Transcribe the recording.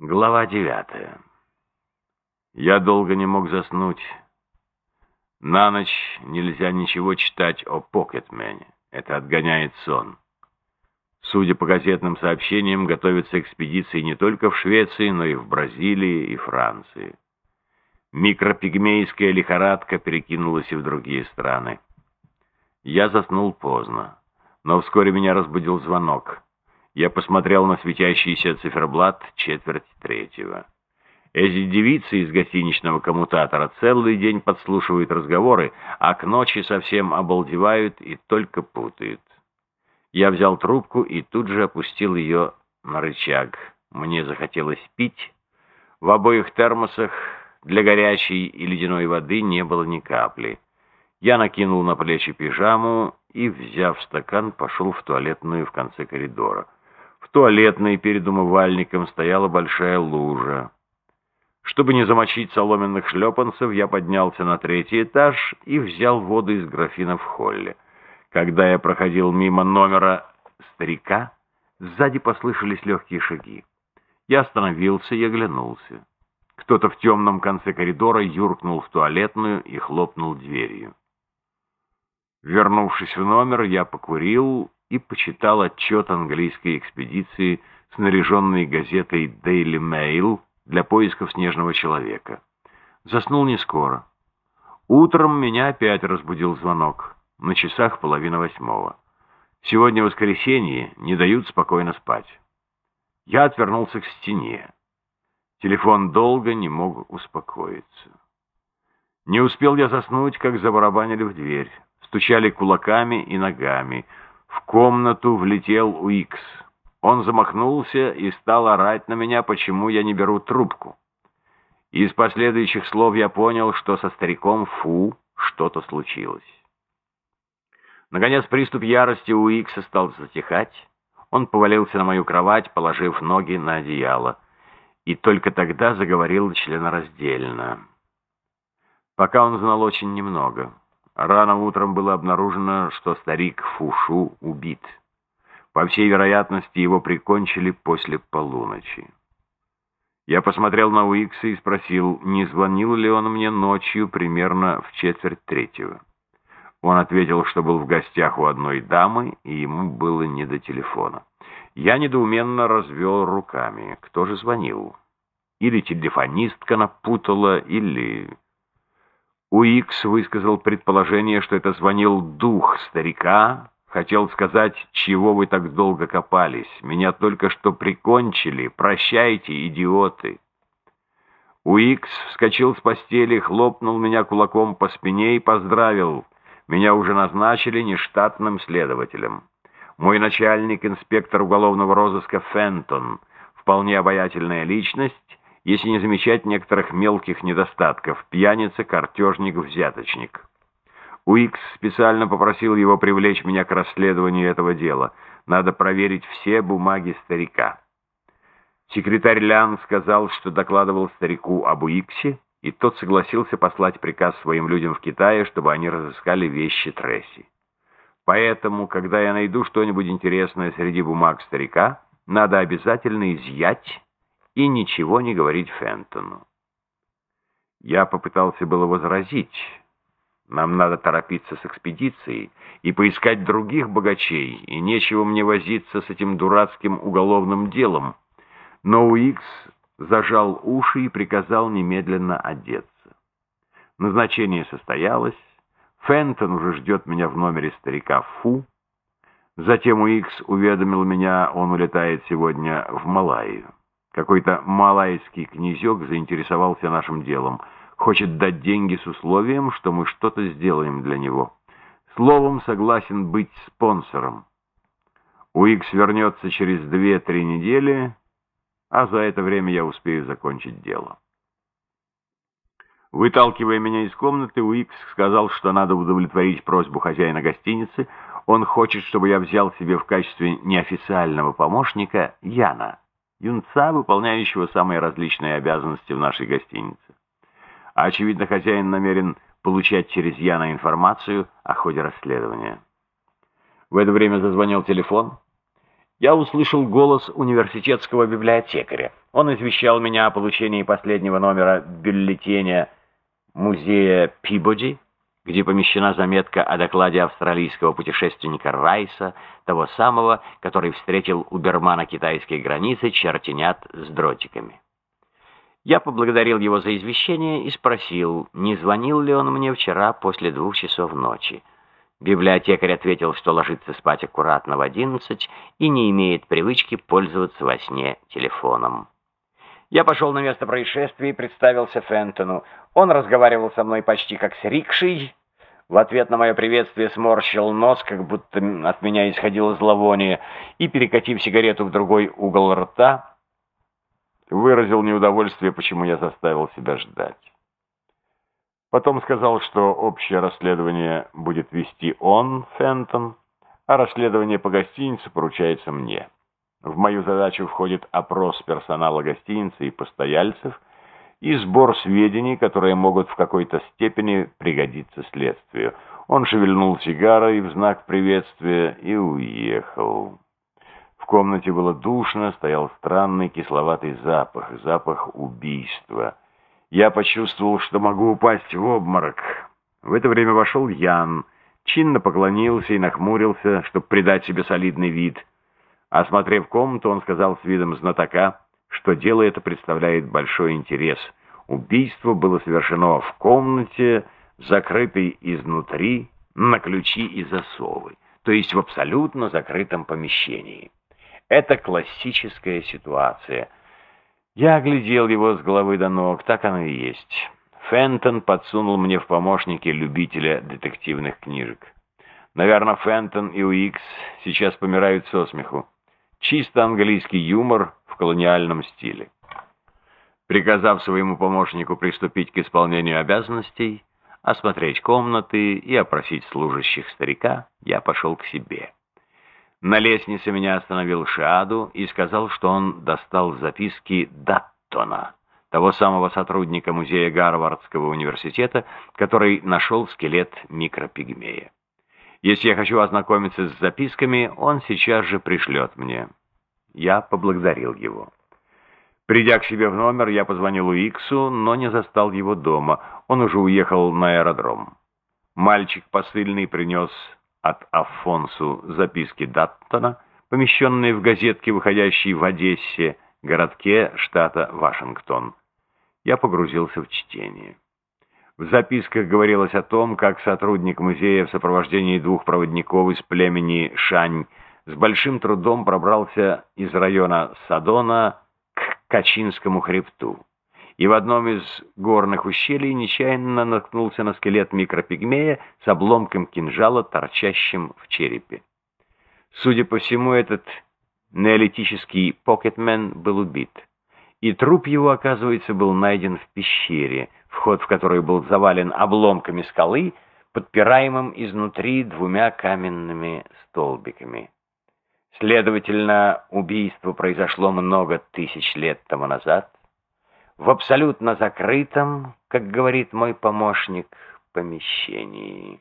Глава девятая. Я долго не мог заснуть. На ночь нельзя ничего читать о Покетмене. Это отгоняет сон. Судя по газетным сообщениям, готовятся экспедиции не только в Швеции, но и в Бразилии и Франции. Микропигмейская лихорадка перекинулась и в другие страны. Я заснул поздно, но вскоре меня разбудил звонок. Я посмотрел на светящийся циферблат четверть третьего. Эти девицы из гостиничного коммутатора целый день подслушивают разговоры, а к ночи совсем обалдевают и только путают. Я взял трубку и тут же опустил ее на рычаг. Мне захотелось пить. В обоих термосах для горячей и ледяной воды не было ни капли. Я накинул на плечи пижаму и, взяв стакан, пошел в туалетную в конце коридора. В туалетной перед умывальником стояла большая лужа. Чтобы не замочить соломенных шлепанцев, я поднялся на третий этаж и взял воду из графина в холле. Когда я проходил мимо номера старика, сзади послышались легкие шаги. Я остановился и оглянулся. Кто-то в темном конце коридора юркнул в туалетную и хлопнул дверью. Вернувшись в номер, я покурил и почитал отчет английской экспедиции, снаряженной газетой Daily Mail для поисков снежного человека. Заснул не скоро. Утром меня опять разбудил звонок. На часах половина восьмого. Сегодня воскресенье, не дают спокойно спать. Я отвернулся к стене. Телефон долго не мог успокоиться. Не успел я заснуть, как забарабанили в дверь. Стучали кулаками и ногами. В комнату влетел Уикс. Он замахнулся и стал орать на меня, почему я не беру трубку. Из последующих слов я понял, что со стариком Фу что-то случилось. Наконец приступ ярости у Икса стал затихать. Он повалился на мою кровать, положив ноги на одеяло. И только тогда заговорил членораздельно. Пока он знал очень немного. Рано утром было обнаружено, что старик Фушу убит. По всей вероятности, его прикончили после полуночи. Я посмотрел на Уикса и спросил, не звонил ли он мне ночью примерно в четверть третьего. Он ответил, что был в гостях у одной дамы, и ему было не до телефона. Я недоуменно развел руками. Кто же звонил? Или телефонистка напутала, или... Уикс высказал предположение, что это звонил дух старика, хотел сказать, чего вы так долго копались. Меня только что прикончили. Прощайте, идиоты. Уикс вскочил с постели, хлопнул меня кулаком по спине и поздравил. Меня уже назначили нештатным следователем. Мой начальник, инспектор уголовного розыска Фентон, вполне обаятельная личность, если не замечать некоторых мелких недостатков, пьяница, картежник, взяточник. Уикс специально попросил его привлечь меня к расследованию этого дела. Надо проверить все бумаги старика. Секретарь Лян сказал, что докладывал старику об Уиксе, и тот согласился послать приказ своим людям в Китае, чтобы они разыскали вещи Тресси. Поэтому, когда я найду что-нибудь интересное среди бумаг старика, надо обязательно изъять и ничего не говорить Фентону. Я попытался было возразить. Нам надо торопиться с экспедицией и поискать других богачей, и нечего мне возиться с этим дурацким уголовным делом. Но Уикс зажал уши и приказал немедленно одеться. Назначение состоялось. Фентон уже ждет меня в номере старика Фу. Затем Уикс уведомил меня, он улетает сегодня в Малайю. Какой-то малайский князек заинтересовался нашим делом. Хочет дать деньги с условием, что мы что-то сделаем для него. Словом, согласен быть спонсором. Уикс вернется через две-три недели, а за это время я успею закончить дело. Выталкивая меня из комнаты, Уикс сказал, что надо удовлетворить просьбу хозяина гостиницы. Он хочет, чтобы я взял себе в качестве неофициального помощника Яна юнца, выполняющего самые различные обязанности в нашей гостинице. А очевидно, хозяин намерен получать через Яна информацию о ходе расследования. В это время зазвонил телефон. Я услышал голос университетского библиотекаря. Он извещал меня о получении последнего номера бюллетеня музея Пибоди, где помещена заметка о докладе австралийского путешественника Райса, того самого, который встретил у Бермана китайской границы чертенят с дротиками. Я поблагодарил его за извещение и спросил, не звонил ли он мне вчера после двух часов ночи. Библиотекарь ответил, что ложится спать аккуратно в одиннадцать и не имеет привычки пользоваться во сне телефоном. Я пошел на место происшествия и представился Фентону. Он разговаривал со мной почти как с рикшей. В ответ на мое приветствие сморщил нос, как будто от меня исходило зловоние, и, перекатив сигарету в другой угол рта, выразил неудовольствие, почему я заставил себя ждать. Потом сказал, что общее расследование будет вести он, Фентон, а расследование по гостинице поручается мне. В мою задачу входит опрос персонала гостиницы и постояльцев и сбор сведений, которые могут в какой-то степени пригодиться следствию. Он шевельнул сигарой в знак приветствия и уехал. В комнате было душно, стоял странный кисловатый запах, запах убийства. Я почувствовал, что могу упасть в обморок. В это время вошел Ян, чинно поклонился и нахмурился, чтобы придать себе солидный вид — Осмотрев комнату, он сказал с видом знатока, что дело это представляет большой интерес. Убийство было совершено в комнате, закрытой изнутри на ключи и засовы, то есть в абсолютно закрытом помещении. Это классическая ситуация. Я оглядел его с головы до ног, так оно и есть. Фентон подсунул мне в помощники любителя детективных книжек. Наверное, Фентон и Уикс сейчас помирают со смеху. Чисто английский юмор колониальном стиле. Приказав своему помощнику приступить к исполнению обязанностей, осмотреть комнаты и опросить служащих старика, я пошел к себе. На лестнице меня остановил Шиаду и сказал, что он достал записки Даттона, того самого сотрудника музея Гарвардского университета, который нашел скелет микропигмея. Если я хочу ознакомиться с записками, он сейчас же пришлет мне. Я поблагодарил его. Придя к себе в номер, я позвонил Уиксу, но не застал его дома. Он уже уехал на аэродром. Мальчик посыльный принес от Афонсу записки Даттона, помещенные в газетке, выходящей в Одессе, городке штата Вашингтон. Я погрузился в чтение. В записках говорилось о том, как сотрудник музея в сопровождении двух проводников из племени Шань с большим трудом пробрался из района Садона к Качинскому хребту. И в одном из горных ущелий нечаянно наткнулся на скелет микропигмея с обломком кинжала, торчащим в черепе. Судя по всему, этот неолитический покетмен был убит. И труп его, оказывается, был найден в пещере – вход в который был завален обломками скалы, подпираемым изнутри двумя каменными столбиками. Следовательно, убийство произошло много тысяч лет тому назад, в абсолютно закрытом, как говорит мой помощник, помещении.